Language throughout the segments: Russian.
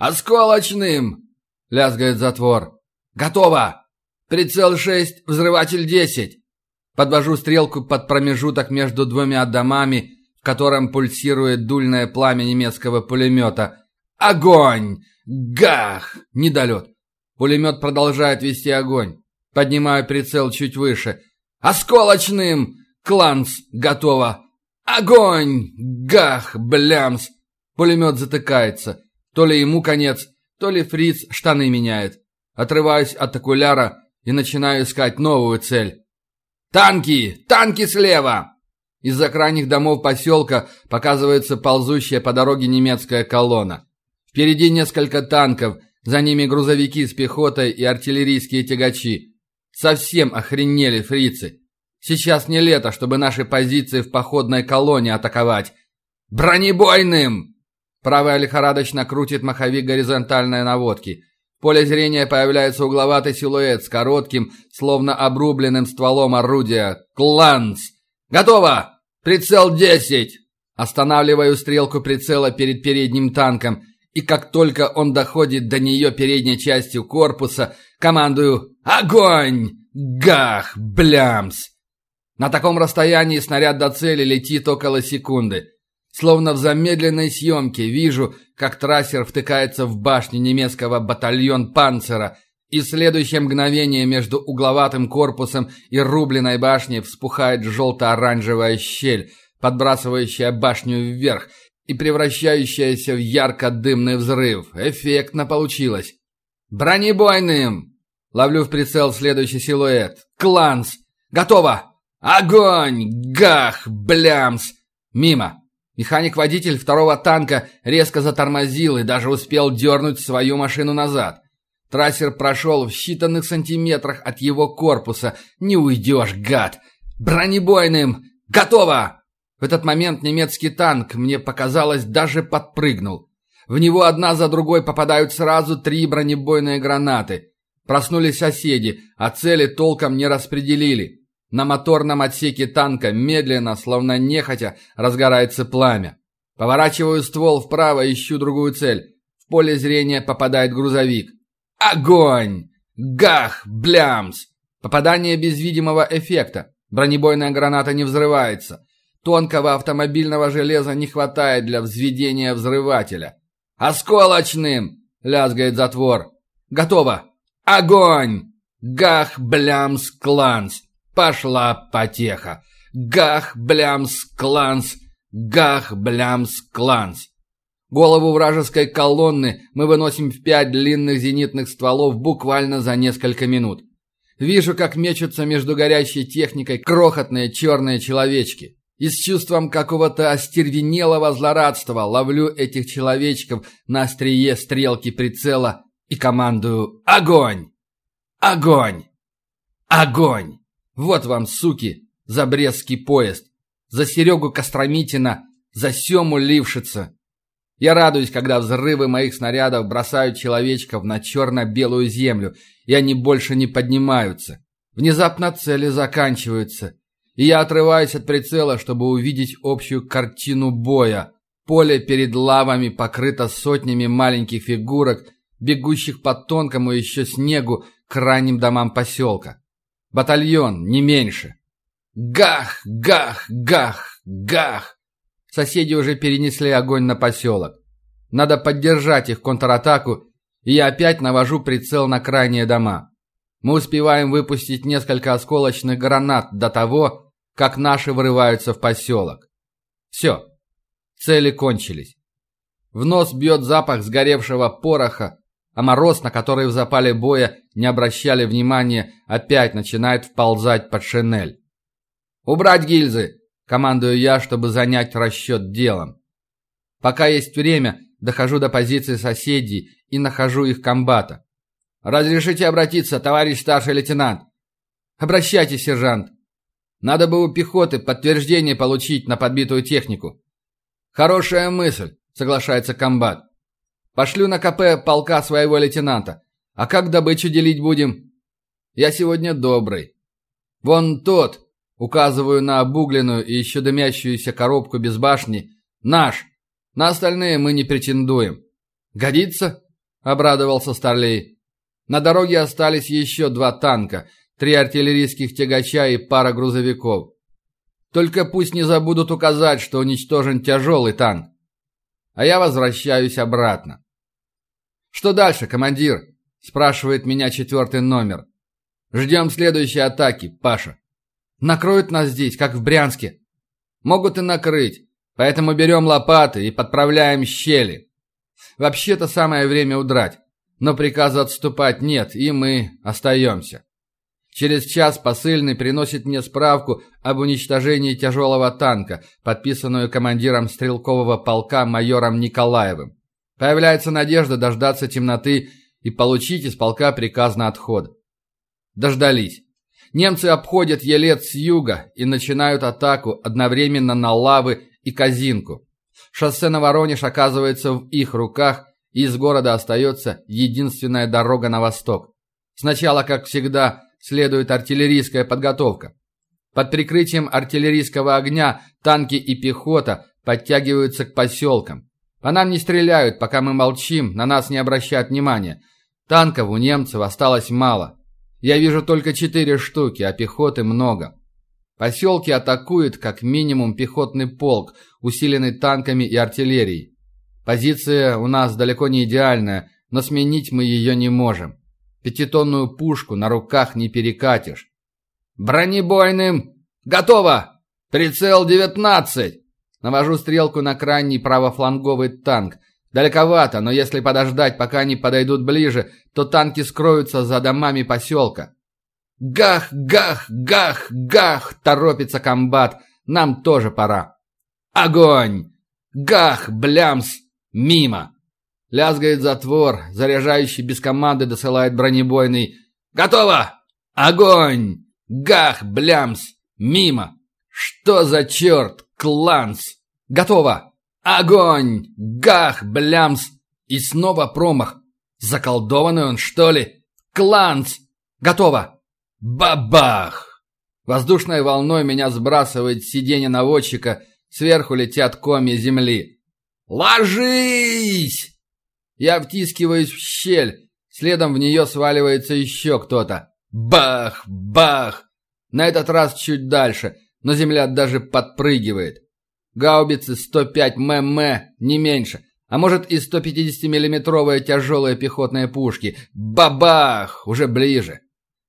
«Осколочным!» — лязгает затвор. «Готово! Прицел 6, взрыватель 10!» Подвожу стрелку под промежуток между двумя домами, в котором пульсирует дульное пламя немецкого пулемета. «Огонь! Гах!» Недолет. Пулемет продолжает вести огонь. Поднимаю прицел чуть выше. «Осколочным!» «Кланс! Готово!» «Огонь! Гах! Блямс!» Пулемет затыкается. То ли ему конец, то ли фриц штаны меняет. Отрываюсь от окуляра и начинаю искать новую цель. «Танки! Танки слева!» Из-за крайних домов поселка показывается ползущая по дороге немецкая колонна. Впереди несколько танков, за ними грузовики с пехотой и артиллерийские тягачи. Совсем охренели фрицы. Сейчас не лето, чтобы наши позиции в походной колонне атаковать. «Бронебойным!» Правая лихорадочно крутит маховик горизонтальной наводки. В поле зрения появляется угловатый силуэт с коротким, словно обрубленным стволом орудия. «Кланс!» «Готово! Прицел 10!» Останавливаю стрелку прицела перед передним танком, и как только он доходит до нее передней частью корпуса, командую «Огонь!» «Гах! Блямс!» На таком расстоянии снаряд до цели летит около секунды. Словно в замедленной съемке вижу, как трассер втыкается в башню немецкого батальон «Панцера», и следующее мгновение между угловатым корпусом и рубленой башней вспухает желто-оранжевая щель, подбрасывающая башню вверх и превращающаяся в ярко-дымный взрыв. Эффектно получилось. «Бронебойным!» Ловлю в прицел следующий силуэт. «Кланс! Готово! Огонь! Гах! Блямс!» Мимо. Механик-водитель второго танка резко затормозил и даже успел дернуть свою машину назад. Трассер прошел в считанных сантиметрах от его корпуса. Не уйдешь, гад! Бронебойным! Готово! В этот момент немецкий танк, мне показалось, даже подпрыгнул. В него одна за другой попадают сразу три бронебойные гранаты. Проснулись соседи, а цели толком не распределили. На моторном отсеке танка медленно, словно нехотя, разгорается пламя. Поворачиваю ствол вправо, ищу другую цель. В поле зрения попадает грузовик. Огонь! Гах! Блямс! Попадание без видимого эффекта. Бронебойная граната не взрывается. Тонкого автомобильного железа не хватает для взведения взрывателя. «Осколочным!» — лязгает затвор. «Готово! Огонь! Гах! Блямс! Кланс!» Пошла потеха. Гах, блямс, кланс, гах, блямс, кланс. Голову вражеской колонны мы выносим в пять длинных зенитных стволов буквально за несколько минут. Вижу, как мечутся между горящей техникой крохотные черные человечки. И с чувством какого-то остервенелого злорадства ловлю этих человечков на острие стрелки прицела и командую «Огонь! Огонь! Огонь!» Вот вам, суки, за Брестский поезд, за Серегу Костромитина, за Сему Лившица. Я радуюсь, когда взрывы моих снарядов бросают человечков на черно-белую землю, и они больше не поднимаются. Внезапно цели заканчиваются, и я отрываюсь от прицела, чтобы увидеть общую картину боя. Поле перед лавами покрыто сотнями маленьких фигурок, бегущих по тонкому еще снегу к ранним домам поселка. Батальон, не меньше. Гах, гах, гах, гах. Соседи уже перенесли огонь на поселок. Надо поддержать их контратаку, и я опять навожу прицел на крайние дома. Мы успеваем выпустить несколько осколочных гранат до того, как наши вырываются в поселок. Все. Цели кончились. В нос бьет запах сгоревшего пороха, а мороз, на который в запале боя не обращали внимания, опять начинает вползать под шинель. «Убрать гильзы!» – командую я, чтобы занять расчет делом. Пока есть время, дохожу до позиции соседей и нахожу их комбата. «Разрешите обратиться, товарищ старший лейтенант?» «Обращайтесь, сержант!» «Надо бы у пехоты подтверждение получить на подбитую технику». «Хорошая мысль», – соглашается комбат. Пошлю на КП полка своего лейтенанта. А как добычу делить будем? Я сегодня добрый. Вон тот, указываю на обугленную и еще дымящуюся коробку без башни, наш. На остальные мы не претендуем. Годится? — обрадовался Старлей. На дороге остались еще два танка, три артиллерийских тягача и пара грузовиков. Только пусть не забудут указать, что уничтожен тяжелый танк. А я возвращаюсь обратно. «Что дальше, командир?» – спрашивает меня четвертый номер. «Ждем следующей атаки, Паша. Накроют нас здесь, как в Брянске?» «Могут и накрыть, поэтому берем лопаты и подправляем щели. Вообще-то самое время удрать, но приказа отступать нет, и мы остаемся». Через час посыльный приносит мне справку об уничтожении тяжелого танка, подписанную командиром стрелкового полка майором Николаевым. Появляется надежда дождаться темноты и получить из полка приказ на отход. Дождались. Немцы обходят Елец с юга и начинают атаку одновременно на Лавы и Казинку. Шоссе на Воронеж оказывается в их руках, и из города остается единственная дорога на восток. Сначала, как всегда, следует артиллерийская подготовка. Под прикрытием артиллерийского огня танки и пехота подтягиваются к поселкам. По нам не стреляют, пока мы молчим, на нас не обращают внимания. Танков у немцев осталось мало. Я вижу только четыре штуки, а пехоты много. Поселки атакуют как минимум пехотный полк, усиленный танками и артиллерией. Позиция у нас далеко не идеальная, но сменить мы ее не можем. Пятитонную пушку на руках не перекатишь. «Бронебойным! Готово! Прицел 19!» Навожу стрелку на крайний правофланговый танк. Далековато, но если подождать, пока они подойдут ближе, то танки скроются за домами поселка. «Гах, гах, гах, гах!» – торопится комбат. «Нам тоже пора». «Огонь! Гах, блямс! Мимо!» Лязгает затвор, заряжающий без команды досылает бронебойный. «Готово! Огонь! Гах, блямс! Мимо! Что за черт? Кланс! Готово! Огонь! Гах, блямс!» И снова промах. Заколдованный он, что ли? Кланс! Готово! Бабах! Воздушной волной меня сбрасывает сиденье наводчика, сверху летят комья земли. «Ложись!» Я втискиваюсь в щель. Следом в нее сваливается еще кто-то. Бах! Бах! На этот раз чуть дальше, но земля даже подпрыгивает. Гаубицы 105 мм, не меньше. А может и 150-миллиметровые тяжелые пехотные пушки. Бабах! Уже ближе.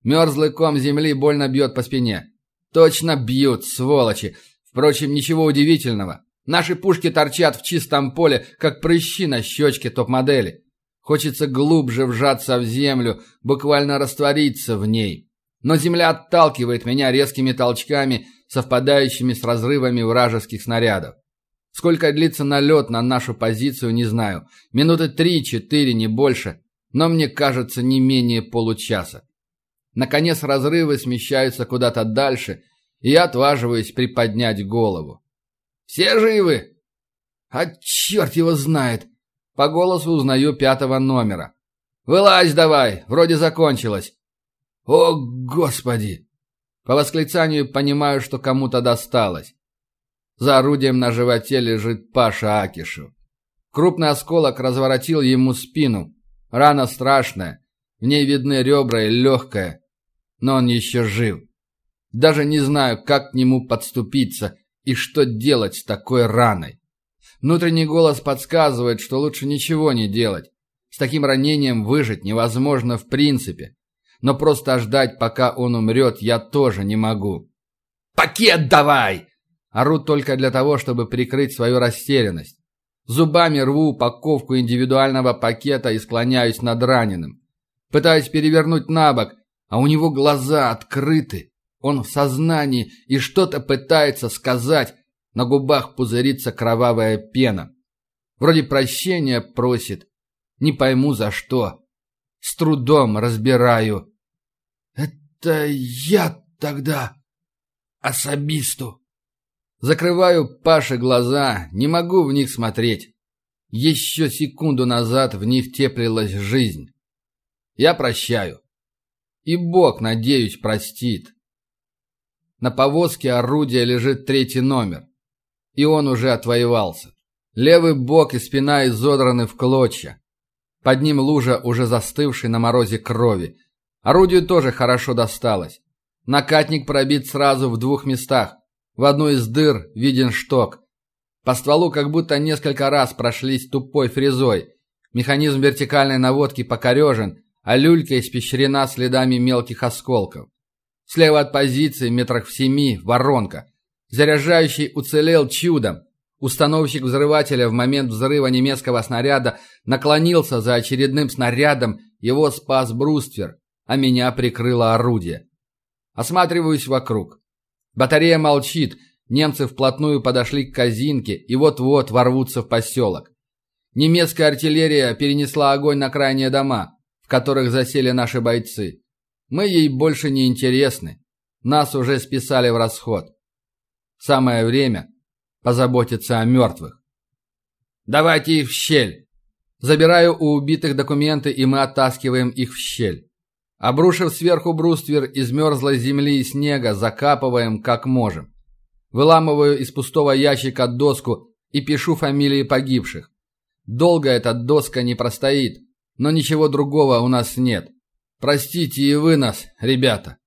Мерзлый ком земли больно бьет по спине. Точно бьют, сволочи. Впрочем, ничего удивительного. Наши пушки торчат в чистом поле, как прыщи на щечке топ-модели. Хочется глубже вжаться в землю, буквально раствориться в ней. Но земля отталкивает меня резкими толчками, совпадающими с разрывами вражеских снарядов. Сколько длится налет на нашу позицию, не знаю. Минуты три-четыре, не больше. Но мне кажется, не менее получаса. Наконец разрывы смещаются куда-то дальше, и я отваживаюсь приподнять голову. Все живы?» «А черт его знает!» По голосу узнаю пятого номера. «Вылазь давай, вроде закончилось». «О, Господи!» По восклицанию понимаю, что кому-то досталось. За орудием на животе лежит Паша Акишу. Крупный осколок разворотил ему спину. Рана страшная. В ней видны ребра и легкая. Но он еще жив. Даже не знаю, как к нему подступиться и что делать с такой раной? Внутренний голос подсказывает, что лучше ничего не делать. С таким ранением выжить невозможно в принципе. Но просто ждать, пока он умрет, я тоже не могу. «Пакет давай!» Ору только для того, чтобы прикрыть свою растерянность. Зубами рву упаковку индивидуального пакета и склоняюсь над раненым. Пытаюсь перевернуть на бок, а у него глаза открыты. Он в сознании и что-то пытается сказать. На губах пузырится кровавая пена. Вроде прощения просит. Не пойму за что. С трудом разбираю. Это я тогда особисту. Закрываю Паше глаза, не могу в них смотреть. Еще секунду назад в них теплилась жизнь. Я прощаю. И Бог, надеюсь, простит. На повозке орудия лежит третий номер. И он уже отвоевался. Левый бок и спина изодраны в клочья. Под ним лужа уже застывшей на морозе крови. Орудию тоже хорошо досталось. Накатник пробит сразу в двух местах. В одну из дыр виден шток. По стволу как будто несколько раз прошлись тупой фрезой. Механизм вертикальной наводки покорежен, а люлька испещрена следами мелких осколков. Слева от позиции, метрах в семи, воронка. Заряжающий уцелел чудом. Установщик взрывателя в момент взрыва немецкого снаряда наклонился за очередным снарядом, его спас бруствер, а меня прикрыло орудие. Осматриваюсь вокруг. Батарея молчит, немцы вплотную подошли к Казинке и вот-вот ворвутся в поселок. Немецкая артиллерия перенесла огонь на крайние дома, в которых засели наши бойцы. Мы ей больше не интересны. Нас уже списали в расход. Самое время позаботиться о мертвых. «Давайте их в щель!» Забираю у убитых документы, и мы оттаскиваем их в щель. Обрушив сверху бруствер из мерзлой земли и снега, закапываем как можем. Выламываю из пустого ящика доску и пишу фамилии погибших. Долго эта доска не простоит, но ничего другого у нас нет. Простите и вы нас, ребята.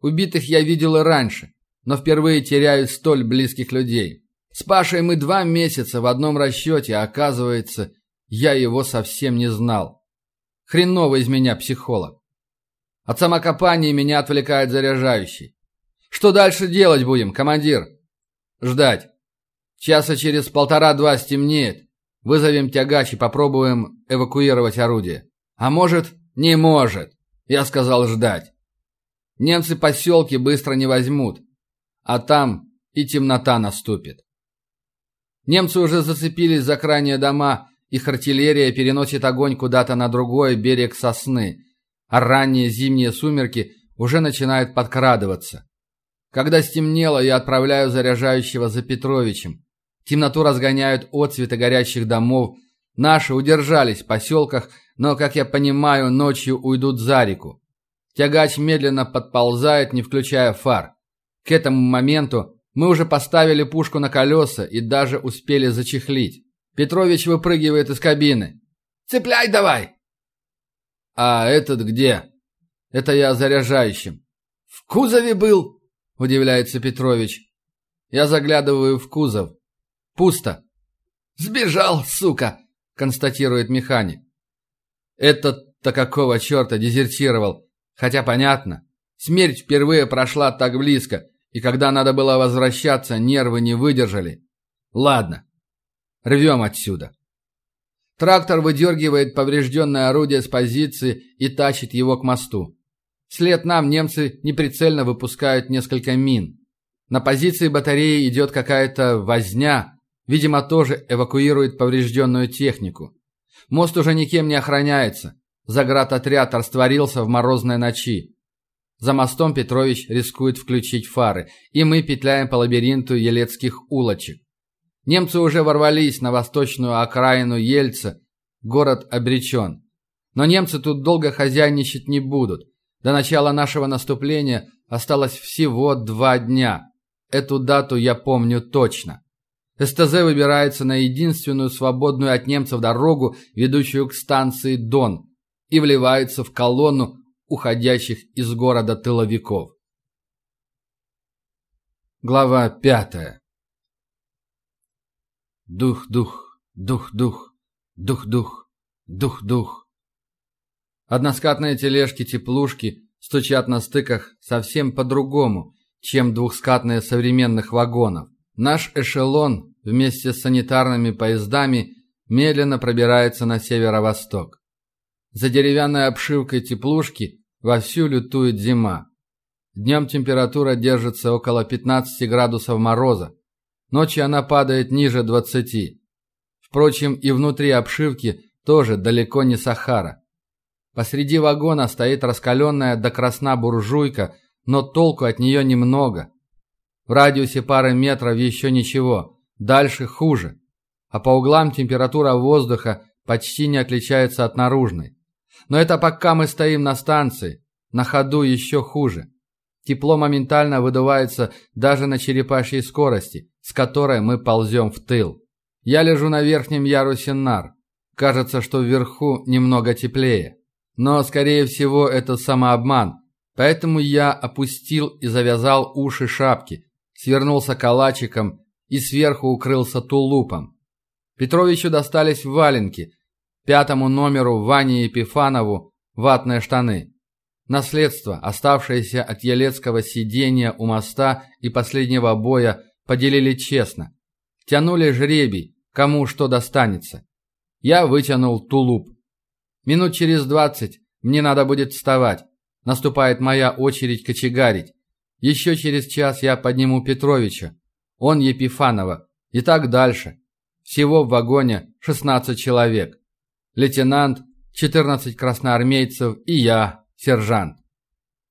Убитых я видел и раньше, но впервые теряю столь близких людей. С Пашей мы два месяца в одном расчете, а оказывается, я его совсем не знал. Хреново из меня психолог. От самокопания меня отвлекает заряжающий. Что дальше делать будем, командир? Ждать. Часа через полтора-два стемнеет. Вызовем тягач и попробуем эвакуировать орудие. А может, не может. Я сказал ждать. Немцы поселки быстро не возьмут. А там и темнота наступит. Немцы уже зацепились за крайние дома, их артиллерия переносит огонь куда-то на другой берег сосны, а ранние зимние сумерки уже начинают подкрадываться. Когда стемнело, я отправляю заряжающего за Петровичем. Темноту разгоняют отцветы горящих домов. Наши удержались в поселках, но, как я понимаю, ночью уйдут за реку. Тягач медленно подползает, не включая фар. К этому моменту мы уже поставили пушку на колеса и даже успели зачехлить. Петрович выпрыгивает из кабины. «Цепляй давай!» «А этот где?» «Это я заряжающим». «В кузове был?» – удивляется Петрович. Я заглядываю в кузов. Пусто. «Сбежал, сука!» – констатирует механик. Этот-то какого черта дезертировал? Хотя понятно. Смерть впервые прошла так близко – и когда надо было возвращаться, нервы не выдержали. Ладно, рвем отсюда. Трактор выдергивает поврежденное орудие с позиции и тащит его к мосту. Вслед нам немцы неприцельно выпускают несколько мин. На позиции батареи идет какая-то возня, видимо, тоже эвакуирует поврежденную технику. Мост уже никем не охраняется. Заградотряд растворился в морозной ночи. За мостом Петрович рискует включить фары, и мы петляем по лабиринту елецких улочек. Немцы уже ворвались на восточную окраину Ельца, город обречен. Но немцы тут долго хозяйничать не будут. До начала нашего наступления осталось всего два дня. Эту дату я помню точно. СТЗ выбирается на единственную свободную от немцев дорогу, ведущую к станции Дон, и вливается в колонну, уходящих из города тыловиков. Глава пятая Дух-дух, дух-дух, дух-дух, дух-дух. Односкатные тележки-теплушки стучат на стыках совсем по-другому, чем двухскатные современных вагонов. Наш эшелон вместе с санитарными поездами медленно пробирается на северо-восток. За деревянной обшивкой теплушки вовсю лютует зима. Днем температура держится около 15 градусов мороза. Ночью она падает ниже 20. Впрочем, и внутри обшивки тоже далеко не Сахара. Посреди вагона стоит раскаленная до красна буржуйка, но толку от нее немного. В радиусе пары метров еще ничего, дальше хуже. А по углам температура воздуха почти не отличается от наружной. Но это пока мы стоим на станции. На ходу еще хуже. Тепло моментально выдувается даже на черепашьей скорости, с которой мы ползем в тыл. Я лежу на верхнем ярусе нар. кажется, что вверху немного теплее. Но, скорее всего, это самообман. Поэтому я опустил и завязал уши шапки, свернулся калачиком и сверху укрылся тулупом. Петровичу достались валенки, пятому номеру Ване Епифанову ватные штаны. Наследство, оставшееся от елецкого сидения у моста и последнего боя, поделили честно. Тянули жребий, кому что достанется. Я вытянул тулуп. Минут через двадцать мне надо будет вставать. Наступает моя очередь кочегарить. Еще через час я подниму Петровича. Он Епифанова. И так дальше. Всего в вагоне 16 человек. Лейтенант, 14 красноармейцев и я, сержант.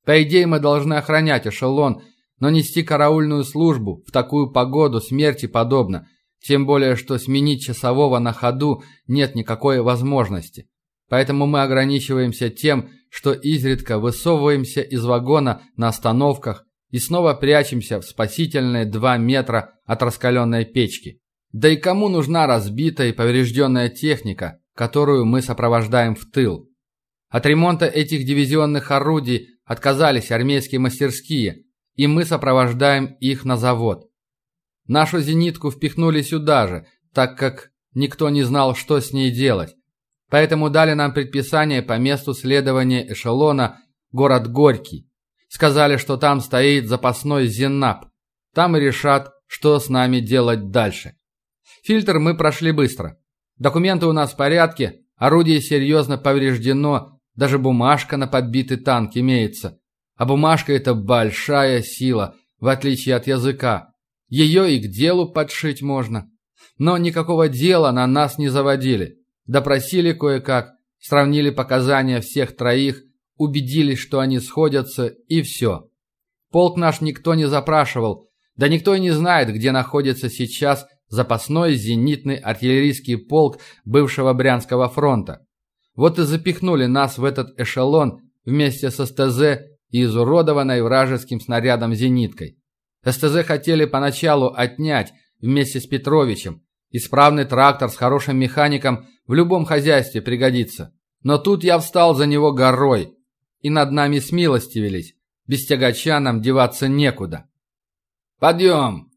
По идее, мы должны охранять эшелон, но нести караульную службу в такую погоду смерти подобно, тем более, что сменить часового на ходу нет никакой возможности. Поэтому мы ограничиваемся тем, что изредка высовываемся из вагона на остановках и снова прячемся в спасительные два метра от раскаленной печки. Да и кому нужна разбитая и поврежденная техника, которую мы сопровождаем в тыл? От ремонта этих дивизионных орудий отказались армейские мастерские, и мы сопровождаем их на завод. Нашу зенитку впихнули сюда же, так как никто не знал, что с ней делать. Поэтому дали нам предписание по месту следования эшелона город Горький. Сказали, что там стоит запасной Зеннап. Там и решат, что с нами делать дальше. Фильтр мы прошли быстро. Документы у нас в порядке, орудие серьезно повреждено, даже бумажка на подбитый танк имеется. А бумажка – это большая сила, в отличие от языка. Ее и к делу подшить можно. Но никакого дела на нас не заводили. Допросили кое-как, сравнили показания всех троих, убедились, что они сходятся, и все. Полк наш никто не запрашивал, да никто и не знает, где находится сейчас запасной зенитный артиллерийский полк бывшего Брянского фронта. Вот и запихнули нас в этот эшелон вместе с СТЗ и изуродованной вражеским снарядом зениткой. СТЗ хотели поначалу отнять вместе с Петровичем. Исправный трактор с хорошим механиком в любом хозяйстве пригодится. Но тут я встал за него горой, и над нами смилостивились. Без тягача нам деваться некуда. «Подъем!»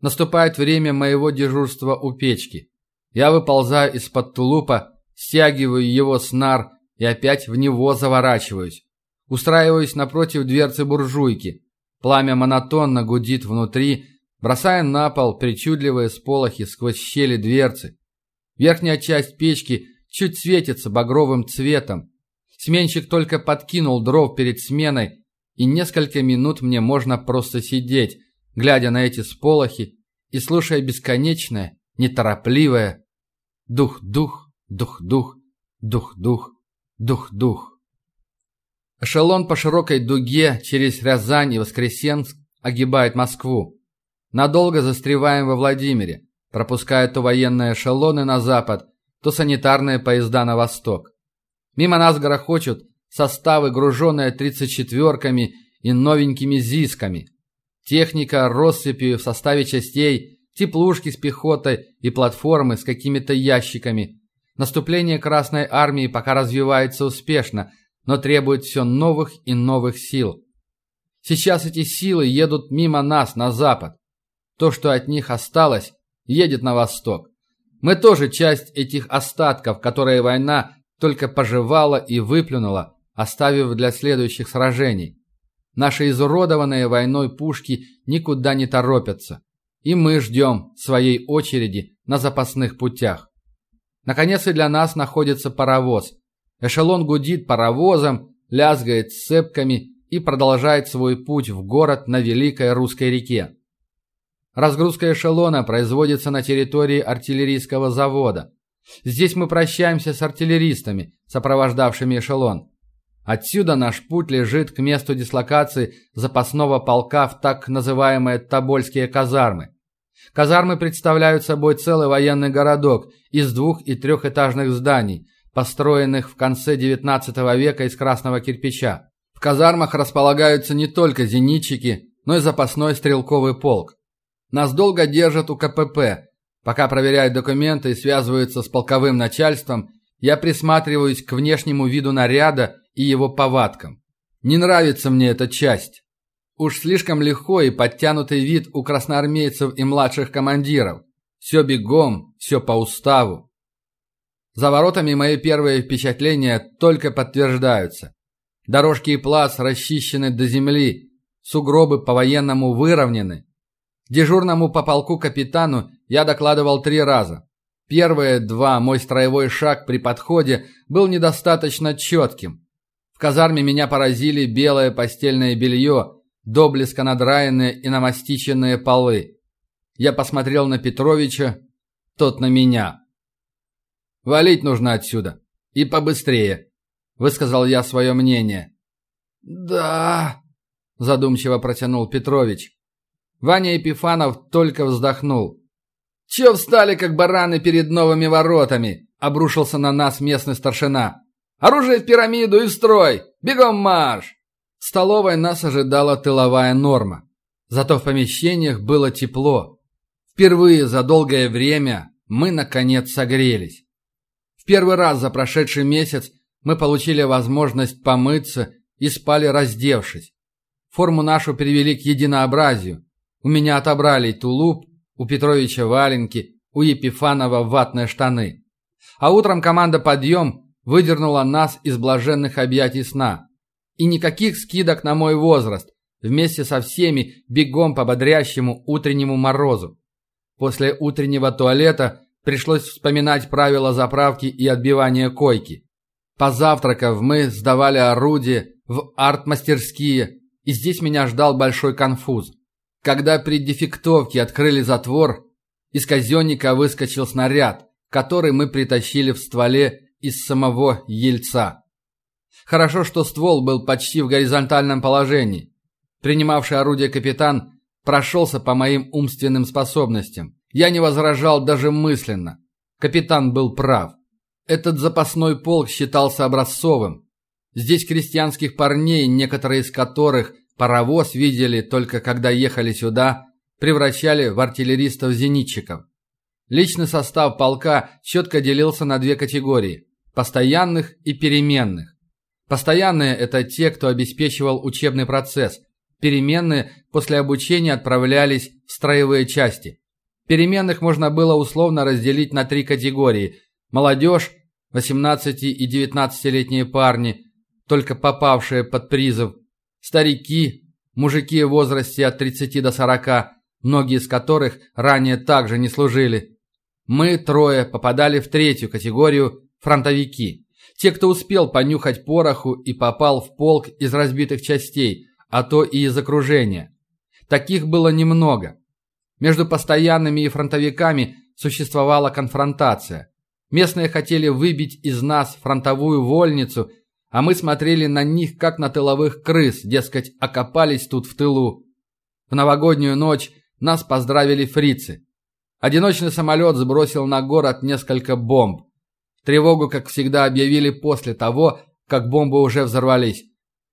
Наступает время моего дежурства у печки. Я выползаю из-под тулупа, стягиваю его с нар и опять в него заворачиваюсь. Устраиваюсь напротив дверцы буржуйки. Пламя монотонно гудит внутри, бросая на пол причудливые сполохи сквозь щели дверцы. Верхняя часть печки чуть светится багровым цветом. Сменщик только подкинул дров перед сменой, и несколько минут мне можно просто сидеть, глядя на эти сполохи и слушая бесконечное, неторопливое «дух-дух, дух-дух, дух-дух, дух-дух». Эшелон по широкой дуге через Рязань и Воскресенск огибает Москву. Надолго застреваем во Владимире, пропуская то военные эшелоны на запад, то санитарные поезда на восток. Мимо нас грохочут составы, груженные тридцать четверками и новенькими ЗИСками. Техника россыпью в составе частей, теплушки с пехотой и платформы с какими-то ящиками. Наступление Красной Армии пока развивается успешно – но требует все новых и новых сил. Сейчас эти силы едут мимо нас на запад. То, что от них осталось, едет на восток. Мы тоже часть этих остатков, которые война только пожевала и выплюнула, оставив для следующих сражений. Наши изуродованные войной пушки никуда не торопятся. И мы ждем своей очереди на запасных путях. Наконец и для нас находится паровоз, Эшелон гудит паровозом, лязгает сцепками и продолжает свой путь в город на Великой Русской реке. Разгрузка эшелона производится на территории артиллерийского завода. Здесь мы прощаемся с артиллеристами, сопровождавшими эшелон. Отсюда наш путь лежит к месту дислокации запасного полка в так называемые Тобольские казармы. Казармы представляют собой целый военный городок из двух- и трехэтажных зданий – построенных в конце XIX века из красного кирпича. В казармах располагаются не только зенитчики, но и запасной стрелковый полк. Нас долго держат у КПП, Пока проверяют документы и связываются с полковым начальством, я присматриваюсь к внешнему виду наряда и его повадкам. Не нравится мне эта часть. Уж слишком легко и подтянутый вид у красноармейцев и младших командиров. Все бегом, все по уставу. За воротами мои первые впечатления только подтверждаются. Дорожки и плац расчищены до земли, сугробы по-военному выровнены. Дежурному по полку капитану я докладывал три раза. Первые два мой строевой шаг при подходе был недостаточно четким. В казарме меня поразили белое постельное белье, доблеско надраенные и намастиченные полы. Я посмотрел на Петровича, тот на меня. «Валить нужно отсюда. И побыстрее», — высказал я свое мнение. «Да», — задумчиво протянул Петрович. Ваня Епифанов только вздохнул. «Че встали, как бараны перед новыми воротами?» — обрушился на нас местный старшина. «Оружие в пирамиду и в строй! Бегом марш!» В столовой нас ожидала тыловая норма. Зато в помещениях было тепло. Впервые за долгое время мы, наконец, согрелись. В первый раз за прошедший месяц мы получили возможность помыться и спали раздевшись. Форму нашу перевели к единообразию. У меня отобрали тулуп, у Петровича валенки, у Епифанова ватные штаны. А утром команда «Подъем» выдернула нас из блаженных объятий сна. И никаких скидок на мой возраст, вместе со всеми бегом по бодрящему утреннему морозу. После утреннего туалета пришлось вспоминать правила заправки и отбивания койки. Позавтракав, мы сдавали орудие в арт-мастерские, и здесь меня ждал большой конфуз. Когда при дефектовке открыли затвор, из казенника выскочил снаряд, который мы притащили в стволе из самого ельца. Хорошо, что ствол был почти в горизонтальном положении. Принимавший орудие капитан прошелся по моим умственным способностям. Я не возражал даже мысленно. Капитан был прав. Этот запасной полк считался образцовым. Здесь крестьянских парней, некоторые из которых Паровоз видели только когда ехали сюда, превращали в артиллеристов-зенитчиков. Личный состав полка четко делился на две категории – постоянных и переменных. Постоянные – это те, кто обеспечивал учебный процесс. Переменные после обучения отправлялись в строевые части. Переменных можно было условно разделить на три категории. Молодежь, 18- и 19-летние парни, только попавшие под призыв – Старики, мужики в возрасте от 30 до 40, многие из которых ранее также не служили. Мы, трое, попадали в третью категорию – фронтовики. Те, кто успел понюхать пороху и попал в полк из разбитых частей, а то и из окружения. Таких было немного. Между постоянными и фронтовиками существовала конфронтация. Местные хотели выбить из нас фронтовую вольницу а мы смотрели на них, как на тыловых крыс, дескать, окопались тут в тылу. В новогоднюю ночь нас поздравили фрицы. Одиночный самолет сбросил на город несколько бомб. Тревогу, как всегда, объявили после того, как бомбы уже взорвались.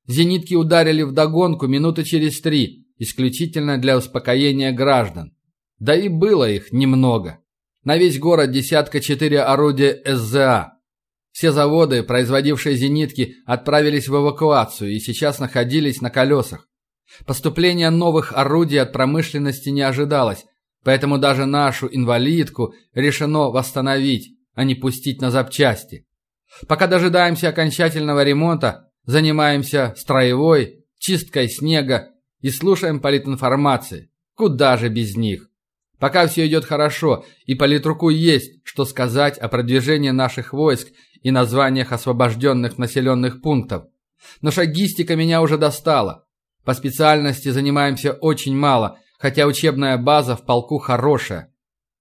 Зенитки ударили вдогонку минуты через три, исключительно для успокоения граждан. Да и было их немного. На весь город десятка четыре орудия СЗА. Все заводы, производившие зенитки, отправились в эвакуацию и сейчас находились на колесах. Поступление новых орудий от промышленности не ожидалось, поэтому даже нашу инвалидку решено восстановить, а не пустить на запчасти. Пока дожидаемся окончательного ремонта, занимаемся строевой, чисткой снега и слушаем политинформации. Куда же без них? Пока все идет хорошо, и политруку есть, что сказать о продвижении наших войск и названиях освобожденных населенных пунктов. Но шагистика меня уже достала. По специальности занимаемся очень мало, хотя учебная база в полку хорошая.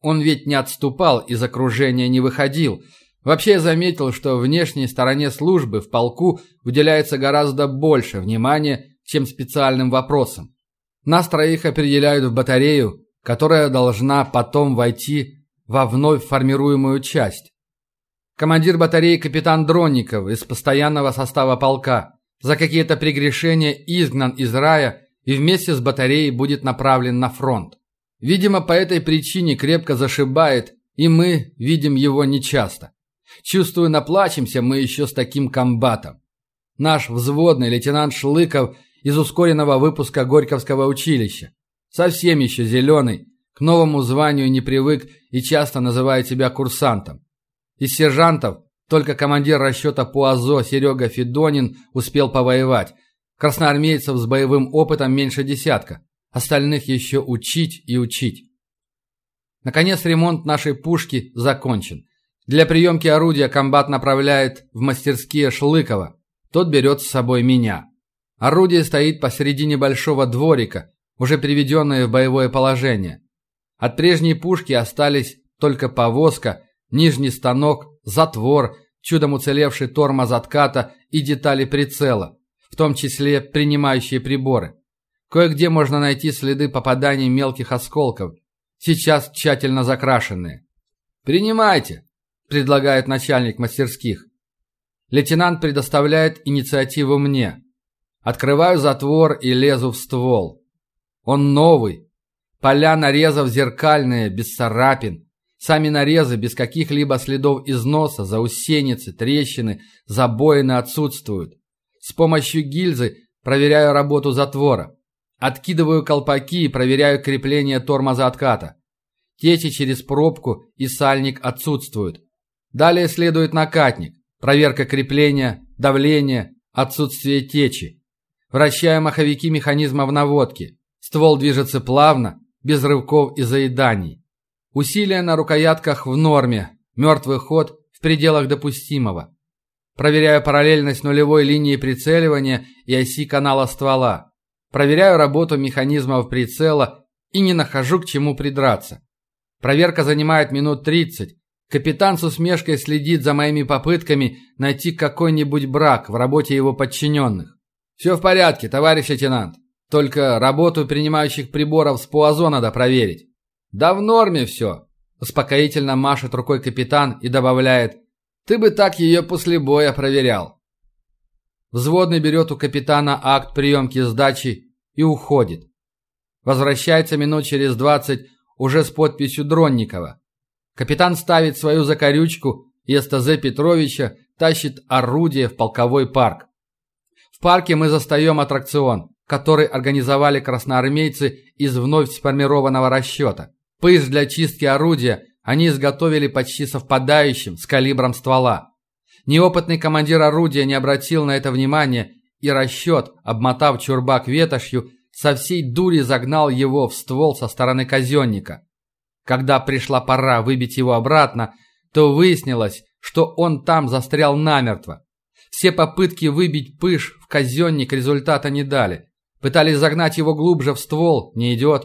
Он ведь не отступал, из окружения не выходил. Вообще я заметил, что внешней стороне службы в полку уделяется гораздо больше внимания, чем специальным вопросам. Нас троих определяют в батарею, которая должна потом войти во вновь формируемую часть. Командир батареи капитан Дронников из постоянного состава полка за какие-то прегрешения изгнан из рая и вместе с батареей будет направлен на фронт. Видимо, по этой причине крепко зашибает, и мы видим его нечасто. Чувствую, наплачемся мы еще с таким комбатом. Наш взводный лейтенант Шлыков из ускоренного выпуска Горьковского училища. Совсем еще зеленый, к новому званию не привык и часто называет себя курсантом. Из сержантов только командир расчета по АЗО Серега Федонин успел повоевать. Красноармейцев с боевым опытом меньше десятка. Остальных еще учить и учить. Наконец ремонт нашей пушки закончен. Для приемки орудия комбат направляет в мастерские Шлыкова. Тот берет с собой меня. Орудие стоит посередине большого дворика, уже приведенное в боевое положение. От прежней пушки остались только повозка, нижний станок, затвор, чудом уцелевший тормоз отката и детали прицела, в том числе принимающие приборы. Кое-где можно найти следы попаданий мелких осколков, сейчас тщательно закрашенные. «Принимайте», – предлагает начальник мастерских. Лейтенант предоставляет инициативу мне. Открываю затвор и лезу в ствол. Он новый. Поля нарезов зеркальные, без царапин. Сами нарезы без каких-либо следов износа, заусеницы, трещины, забоины отсутствуют. С помощью гильзы проверяю работу затвора. Откидываю колпаки и проверяю крепление тормоза отката. Течи через пробку и сальник отсутствуют. Далее следует накатник. Проверка крепления, давления, отсутствие течи. Вращаю маховики механизма в наводке. Ствол движется плавно, без рывков и заеданий. Усилия на рукоятках в норме. Мертвый ход в пределах допустимого. Проверяю параллельность нулевой линии прицеливания и оси канала ствола. Проверяю работу механизмов прицела и не нахожу к чему придраться. Проверка занимает минут 30, Капитан с усмешкой следит за моими попытками найти какой-нибудь брак в работе его подчиненных. «Все в порядке, товарищ лейтенант. Только работу принимающих приборов с ПУАЗО надо проверить». «Да в норме все», – успокоительно машет рукой капитан и добавляет. «Ты бы так ее после боя проверял». Взводный берет у капитана акт приемки сдачи и уходит. Возвращается минут через двадцать уже с подписью Дронникова. Капитан ставит свою закорючку, и СТЗ Петровича тащит орудие в полковой парк. В парке мы застаем аттракцион, который организовали красноармейцы из вновь сформированного расчета. Пыш для чистки орудия они изготовили почти совпадающим с калибром ствола. Неопытный командир орудия не обратил на это внимания, и расчет, обмотав чурбак ветошью, со всей дури загнал его в ствол со стороны казенника. Когда пришла пора выбить его обратно, то выяснилось, что он там застрял намертво. Все попытки выбить пыш в казенник результата не дали. Пытались загнать его глубже в ствол, не идет.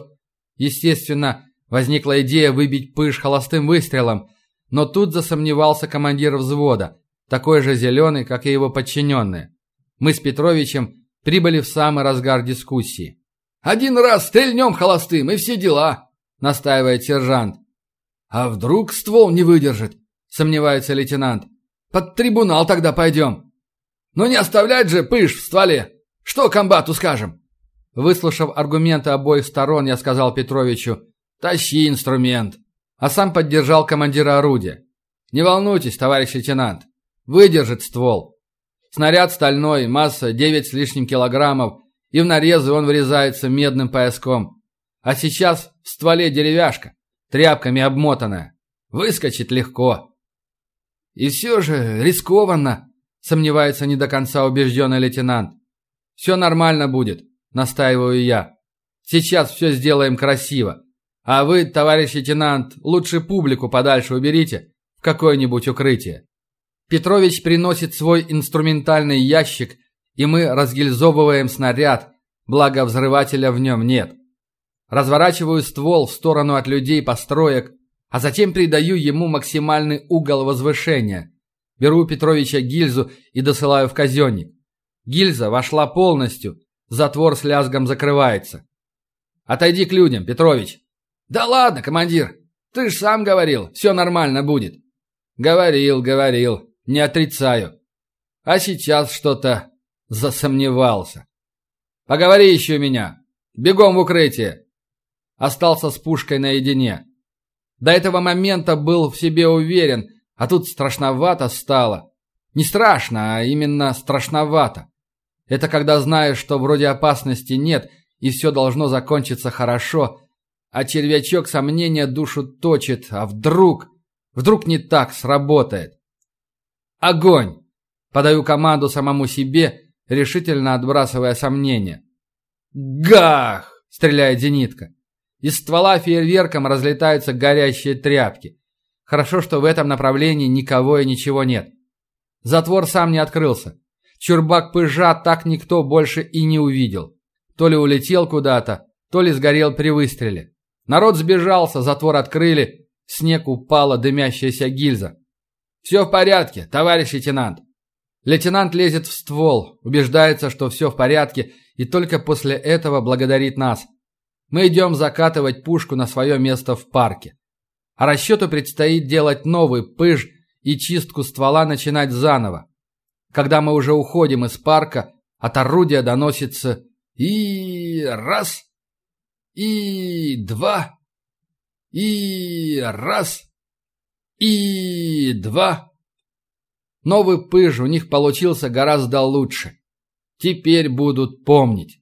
Естественно, возникла идея выбить пыш холостым выстрелом, но тут засомневался командир взвода, такой же зеленый, как и его подчиненные. Мы с Петровичем прибыли в самый разгар дискуссии. «Один раз стрельнем холостым, и все дела!» – настаивает сержант. «А вдруг ствол не выдержит?» – сомневается лейтенант. «Под трибунал тогда пойдем». «Ну не оставлять же пыш в стволе! Что комбату скажем?» Выслушав аргументы обоих сторон, я сказал Петровичу «Тащи инструмент», а сам поддержал командира орудия. «Не волнуйтесь, товарищ лейтенант, выдержит ствол. Снаряд стальной, масса 9 с лишним килограммов, и в нарезы он врезается медным пояском. А сейчас в стволе деревяшка, тряпками обмотанная. Выскочит легко. И все же рискованно, сомневается не до конца убежденный лейтенант. Все нормально будет, настаиваю я. Сейчас все сделаем красиво. А вы, товарищ лейтенант, лучше публику подальше уберите в какое-нибудь укрытие. Петрович приносит свой инструментальный ящик, и мы разгильзовываем снаряд, благо взрывателя в нем нет. Разворачиваю ствол в сторону от людей построек, а затем придаю ему максимальный угол возвышения. Беру Петровича гильзу и досылаю в казенник. Гильза вошла полностью, затвор с лязгом закрывается. «Отойди к людям, Петрович!» «Да ладно, командир! Ты ж сам говорил, все нормально будет!» «Говорил, говорил, не отрицаю. А сейчас что-то засомневался. Поговори еще меня. Бегом в укрытие!» остался с пушкой наедине. До этого момента был в себе уверен, а тут страшновато стало. Не страшно, а именно страшновато. Это когда знаешь, что вроде опасности нет, и все должно закончиться хорошо, а червячок сомнения душу точит, а вдруг... Вдруг не так сработает. Огонь! Подаю команду самому себе, решительно отбрасывая сомнения. Гах! Стреляет зенитка. Из ствола фейерверком разлетаются горящие тряпки. Хорошо, что в этом направлении никого и ничего нет. Затвор сам не открылся. Чурбак пыжа так никто больше и не увидел. То ли улетел куда-то, то ли сгорел при выстреле. Народ сбежался, затвор открыли, снег упала дымящаяся гильза. «Все в порядке, товарищ лейтенант». Лейтенант лезет в ствол, убеждается, что все в порядке, и только после этого благодарит нас. Мы идем закатывать пушку на свое место в парке. А расчету предстоит делать новый пыж и чистку ствола начинать заново. Когда мы уже уходим из парка, от орудия доносится и раз, и два, и раз, и два. Новый пыж у них получился гораздо лучше. Теперь будут помнить.